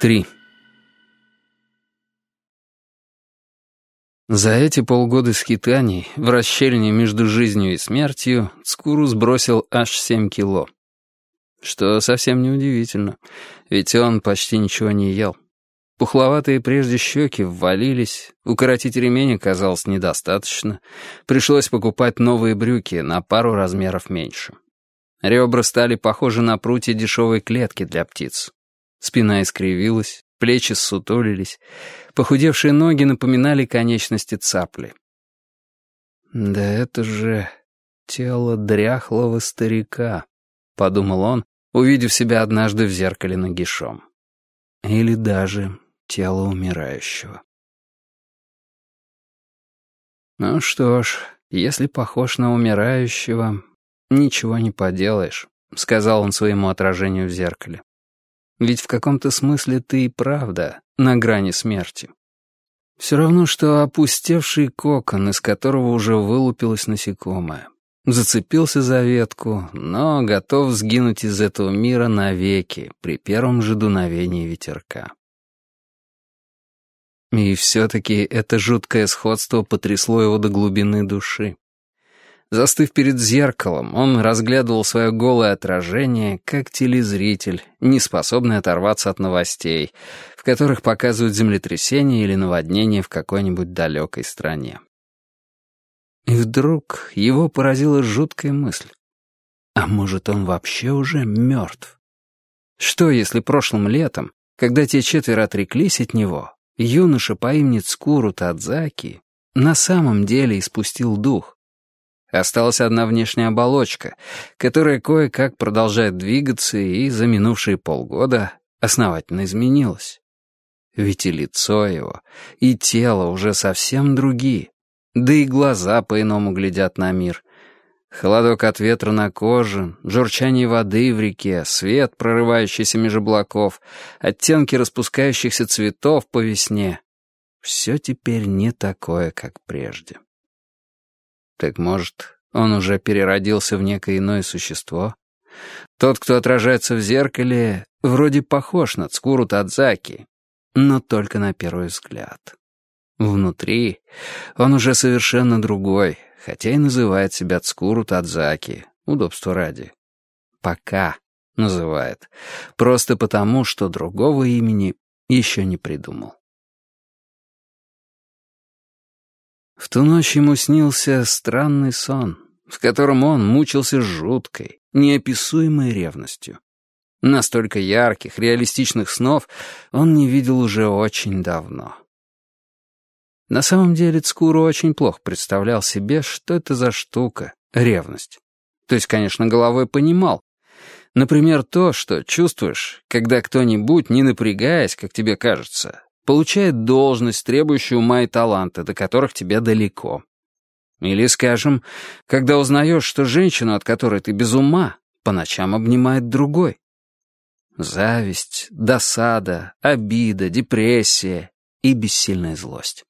3. За эти полгода скитаний в расщелине между жизнью и смертью Скуру сбросил аж 7 кило. Что совсем неудивительно, ведь он почти ничего не ел. Пухловатые прежде щеки ввалились, укоротить ремень оказалось недостаточно, пришлось покупать новые брюки на пару размеров меньше. Ребра стали похожи на прутья дешевой клетки для птиц. Спина искривилась, плечи ссутулились, похудевшие ноги напоминали конечности цапли. «Да это же тело дряхлого старика», — подумал он, увидев себя однажды в зеркале нагишом. Или даже тело умирающего. Ну что ж, если похож на умирающего, ничего не поделаешь, сказал он своему отражению в зеркале. Ведь в каком-то смысле ты и правда на грани смерти. Все равно, что опустевший кокон, из которого уже вылупилось насекомое. Зацепился за ветку, но готов сгинуть из этого мира навеки при первом же дуновении ветерка. И все-таки это жуткое сходство потрясло его до глубины души. Застыв перед зеркалом, он разглядывал свое голое отражение, как телезритель, не способный оторваться от новостей, в которых показывают землетрясение или наводнение в какой-нибудь далекой стране. И вдруг его поразила жуткая мысль. А может, он вообще уже мертв? Что, если прошлым летом, когда те четверо отреклись от него, юноша по имени Цкуру Тадзаки на самом деле испустил дух? Осталась одна внешняя оболочка, которая кое-как продолжает двигаться и за минувшие полгода основательно изменилась. Ведь и лицо его, и тело уже совсем другие, да и глаза по-иному глядят на мир. Холодок от ветра на коже, журчание воды в реке, свет, прорывающийся меж облаков, оттенки распускающихся цветов по весне — все теперь не такое, как прежде. Так может, он уже переродился в некое иное существо? Тот, кто отражается в зеркале, вроде похож на Цкуру Тадзаки, но только на первый взгляд. Внутри он уже совершенно другой, хотя и называет себя Цкуру Тадзаки, удобство ради. Пока называет, просто потому, что другого имени еще не придумал. В ту ночь ему снился странный сон, в котором он мучился жуткой, неописуемой ревностью. Настолько ярких, реалистичных снов он не видел уже очень давно. На самом деле Цкуру очень плохо представлял себе, что это за штука — ревность. То есть, конечно, головой понимал. Например, то, что чувствуешь, когда кто-нибудь, не напрягаясь, как тебе кажется, получает должность, требующую ума и таланта, до которых тебе далеко. Или, скажем, когда узнаешь, что женщину, от которой ты без ума, по ночам обнимает другой. Зависть, досада, обида, депрессия и бессильная злость.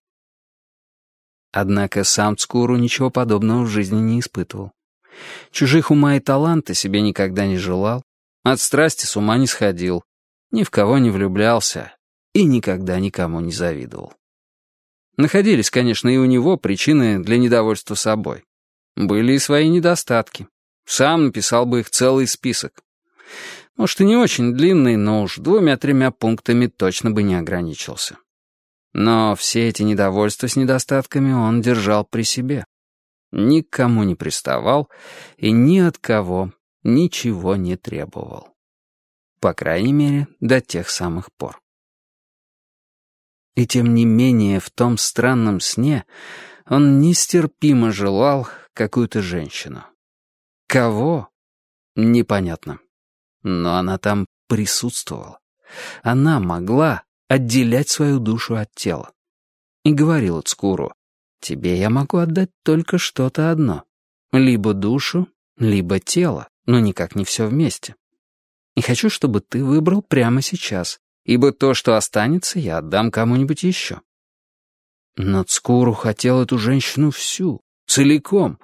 Однако сам Цкуру ничего подобного в жизни не испытывал. Чужих ума и таланта себе никогда не желал, от страсти с ума не сходил, ни в кого не влюблялся, и никогда никому не завидовал. Находились, конечно, и у него причины для недовольства собой. Были и свои недостатки. Сам написал бы их целый список. Может, и не очень длинный, но уж двумя-тремя пунктами точно бы не ограничился. Но все эти недовольства с недостатками он держал при себе. Никому не приставал и ни от кого ничего не требовал. По крайней мере, до тех самых пор. И тем не менее в том странном сне он нестерпимо желал какую-то женщину. Кого? Непонятно. Но она там присутствовала. Она могла отделять свою душу от тела. И говорил Цкуру, «Тебе я могу отдать только что-то одно. Либо душу, либо тело, но никак не все вместе. И хочу, чтобы ты выбрал прямо сейчас ибо то, что останется, я отдам кому-нибудь еще. Но Цкуру хотел эту женщину всю, целиком,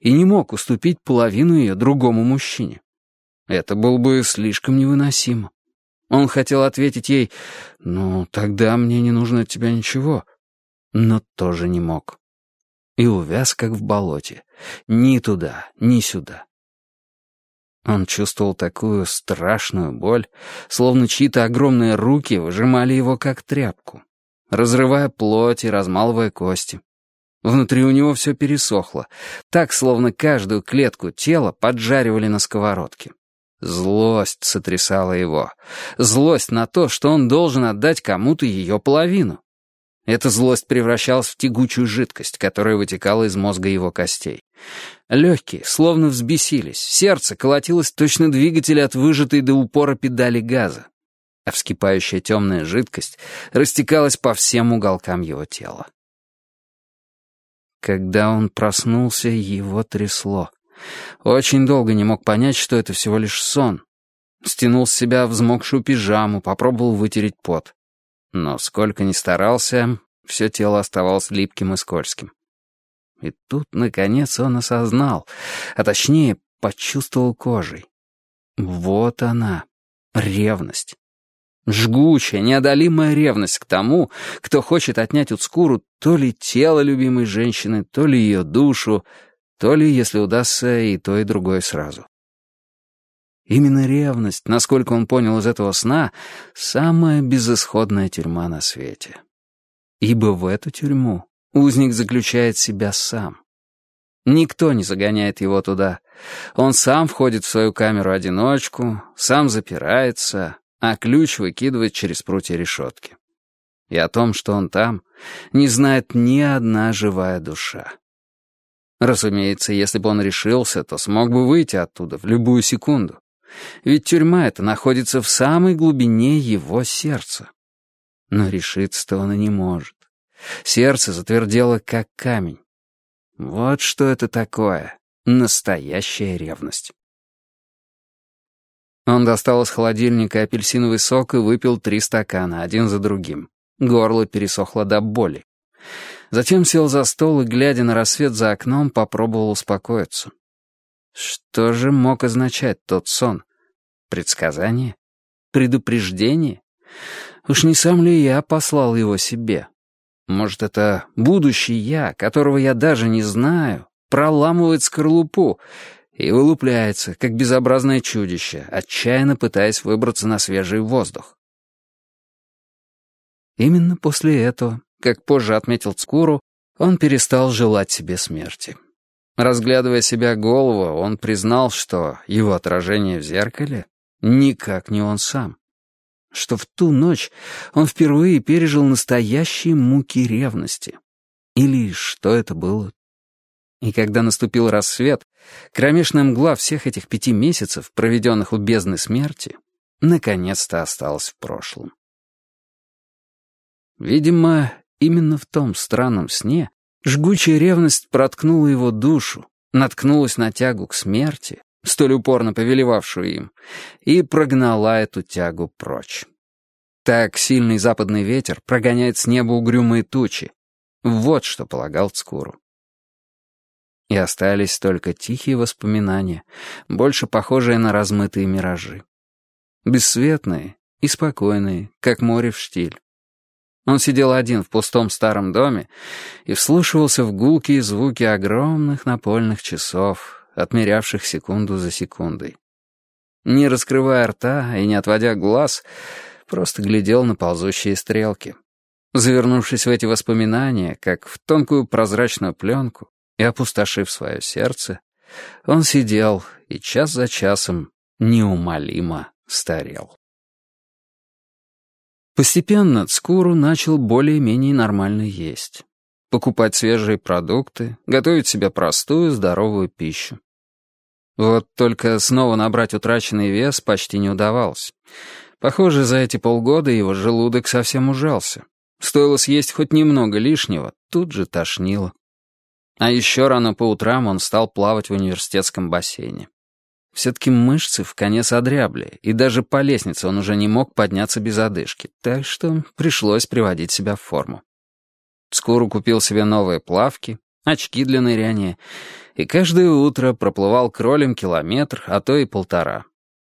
и не мог уступить половину ее другому мужчине. Это было бы слишком невыносимо. Он хотел ответить ей «Ну, тогда мне не нужно от тебя ничего», но тоже не мог. И увяз, как в болоте. Ни туда, ни сюда. Он чувствовал такую страшную боль, словно чьи-то огромные руки выжимали его как тряпку, разрывая плоть и размалывая кости. Внутри у него все пересохло, так, словно каждую клетку тела поджаривали на сковородке. Злость сотрясала его. Злость на то, что он должен отдать кому-то ее половину. Эта злость превращалась в тягучую жидкость, которая вытекала из мозга его костей. Легкие, словно взбесились, сердце колотилось точно двигатель от выжатой до упора педали газа, а вскипающая темная жидкость растекалась по всем уголкам его тела. Когда он проснулся, его трясло. Очень долго не мог понять, что это всего лишь сон. Стянул с себя взмокшую пижаму, попробовал вытереть пот. Но сколько ни старался, все тело оставалось липким и скользким. И тут, наконец, он осознал, а точнее, почувствовал кожей. Вот она, ревность. Жгучая, неодолимая ревность к тому, кто хочет отнять у Цкуру то ли тело любимой женщины, то ли ее душу, то ли, если удастся, и то, и другое сразу. Именно ревность, насколько он понял из этого сна, самая безысходная тюрьма на свете. Ибо в эту тюрьму узник заключает себя сам. Никто не загоняет его туда. Он сам входит в свою камеру-одиночку, сам запирается, а ключ выкидывает через прутья решетки. И о том, что он там, не знает ни одна живая душа. Разумеется, если бы он решился, то смог бы выйти оттуда в любую секунду. Ведь тюрьма эта находится в самой глубине его сердца. Но решиться-то он и не может. Сердце затвердело, как камень. Вот что это такое. Настоящая ревность. Он достал из холодильника апельсиновый сок и выпил три стакана, один за другим. Горло пересохло до боли. Затем сел за стол и, глядя на рассвет за окном, попробовал успокоиться. Что же мог означать тот сон? Предсказание? Предупреждение? Уж не сам ли я послал его себе? Может, это будущий я, которого я даже не знаю, проламывает скорлупу и вылупляется, как безобразное чудище, отчаянно пытаясь выбраться на свежий воздух. Именно после этого, как позже отметил Цкуру, он перестал желать себе смерти. Разглядывая себя голову, он признал, что его отражение в зеркале никак не он сам. Что в ту ночь он впервые пережил настоящие муки ревности. Или что это было? И когда наступил рассвет, кромешная мгла всех этих пяти месяцев, проведенных у бездны смерти, наконец-то осталась в прошлом. Видимо, именно в том странном сне Жгучая ревность проткнула его душу, наткнулась на тягу к смерти, столь упорно повелевавшую им, и прогнала эту тягу прочь. Так сильный западный ветер прогоняет с неба угрюмые тучи. Вот что полагал Цкуру. И остались только тихие воспоминания, больше похожие на размытые миражи. Бесцветные и спокойные, как море в штиль. Он сидел один в пустом старом доме и вслушивался в гулкие звуки огромных напольных часов, отмерявших секунду за секундой. Не раскрывая рта и не отводя глаз, просто глядел на ползущие стрелки. Завернувшись в эти воспоминания, как в тонкую прозрачную пленку, и опустошив свое сердце, он сидел и час за часом неумолимо старел. Постепенно Цкуру начал более-менее нормально есть. Покупать свежие продукты, готовить себе простую, здоровую пищу. Вот только снова набрать утраченный вес почти не удавалось. Похоже, за эти полгода его желудок совсем ужался. Стоило съесть хоть немного лишнего, тут же тошнило. А еще рано по утрам он стал плавать в университетском бассейне. Все-таки мышцы в конец одрябли, и даже по лестнице он уже не мог подняться без одышки, так что пришлось приводить себя в форму. Скоро купил себе новые плавки, очки для ныряния, и каждое утро проплывал кролем километр, а то и полтора.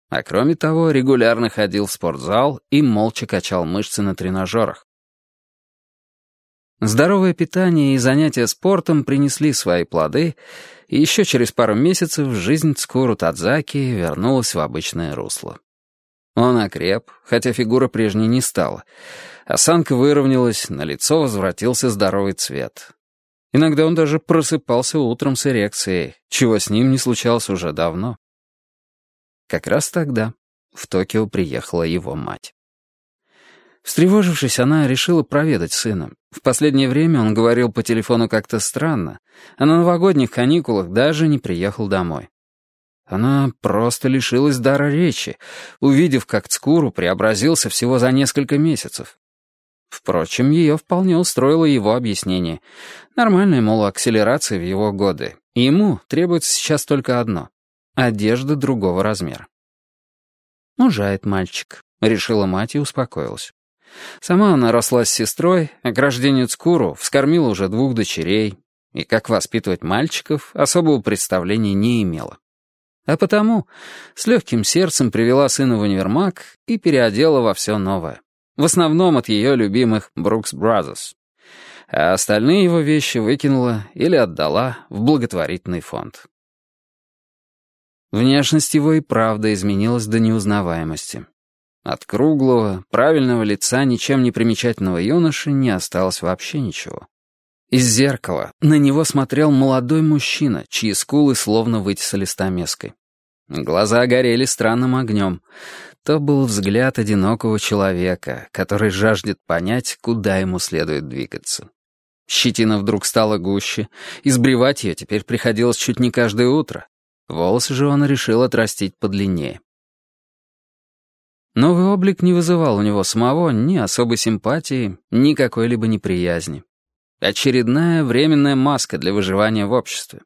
А кроме того, регулярно ходил в спортзал и молча качал мышцы на тренажерах. Здоровое питание и занятия спортом принесли свои плоды, и еще через пару месяцев жизнь Цкуру Тадзаки вернулась в обычное русло. Он окреп, хотя фигура прежней не стала. Осанка выровнялась, на лицо возвратился здоровый цвет. Иногда он даже просыпался утром с эрекцией, чего с ним не случалось уже давно. Как раз тогда в Токио приехала его мать. Встревожившись, она решила проведать сына. В последнее время он говорил по телефону как-то странно, а на новогодних каникулах даже не приехал домой. Она просто лишилась дара речи, увидев, как Цкуру преобразился всего за несколько месяцев. Впрочем, ее вполне устроило его объяснение. Нормальная, мол, акселерация в его годы. Ему требуется сейчас только одно — одежда другого размера. «Мужает мальчик», — решила мать и успокоилась. Сама она росла с сестрой, а к рождению Цкуру вскормила уже двух дочерей, и как воспитывать мальчиков особого представления не имела. А потому с легким сердцем привела сына в универмаг и переодела во все новое. В основном от ее любимых Brooks Brothers. А остальные его вещи выкинула или отдала в благотворительный фонд. Внешность его и правда изменилась до неузнаваемости. От круглого, правильного лица ничем не примечательного юноши не осталось вообще ничего. Из зеркала на него смотрел молодой мужчина, чьи скулы словно вытесали стамеской. Глаза горели странным огнем. То был взгляд одинокого человека, который жаждет понять, куда ему следует двигаться. Щетина вдруг стала гуще, избривать ее теперь приходилось чуть не каждое утро. Волосы же он решил отрастить подлиннее. Новый облик не вызывал у него самого ни особой симпатии, ни какой-либо неприязни. Очередная временная маска для выживания в обществе.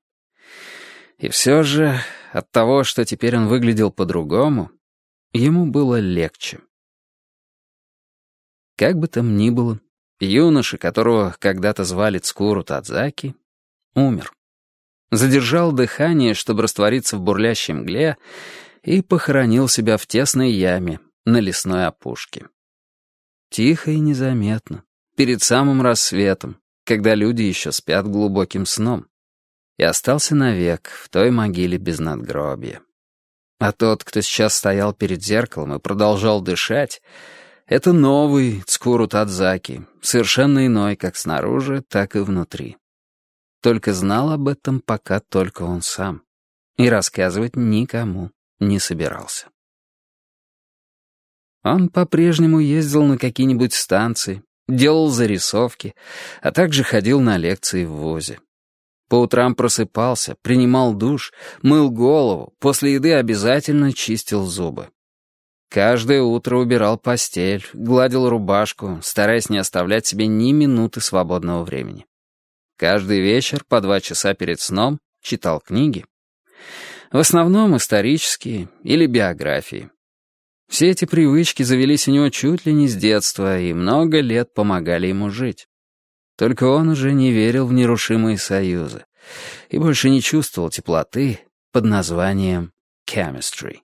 И все же от того, что теперь он выглядел по-другому, ему было легче. Как бы там ни было, юноша, которого когда-то звали Цкуру Тадзаки, умер. Задержал дыхание, чтобы раствориться в бурлящей мгле, и похоронил себя в тесной яме на лесной опушке. Тихо и незаметно, перед самым рассветом, когда люди еще спят глубоким сном, и остался навек в той могиле без надгробия. А тот, кто сейчас стоял перед зеркалом и продолжал дышать, это новый Цкуру Тадзаки, совершенно иной как снаружи, так и внутри. Только знал об этом пока только он сам. И рассказывать никому не собирался. Он по-прежнему ездил на какие-нибудь станции, делал зарисовки, а также ходил на лекции в ВУЗе. По утрам просыпался, принимал душ, мыл голову, после еды обязательно чистил зубы. Каждое утро убирал постель, гладил рубашку, стараясь не оставлять себе ни минуты свободного времени. Каждый вечер по два часа перед сном читал книги. В основном исторические или биографии. Все эти привычки завелись у него чуть ли не с детства и много лет помогали ему жить. Только он уже не верил в нерушимые союзы и больше не чувствовал теплоты под названием chemistry.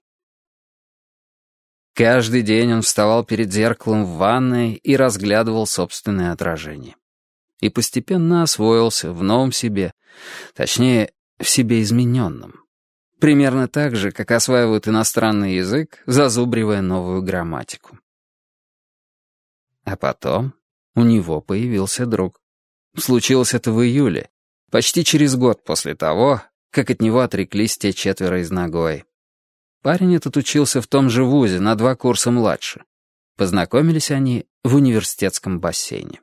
Каждый день он вставал перед зеркалом в ванной и разглядывал собственное отражение. И постепенно освоился в новом себе, точнее, в себе измененном. Примерно так же, как осваивают иностранный язык, зазубривая новую грамматику. А потом у него появился друг. Случилось это в июле, почти через год после того, как от него отреклись те четверо из Нагои. Парень этот учился в том же вузе, на два курса младше. Познакомились они в университетском бассейне.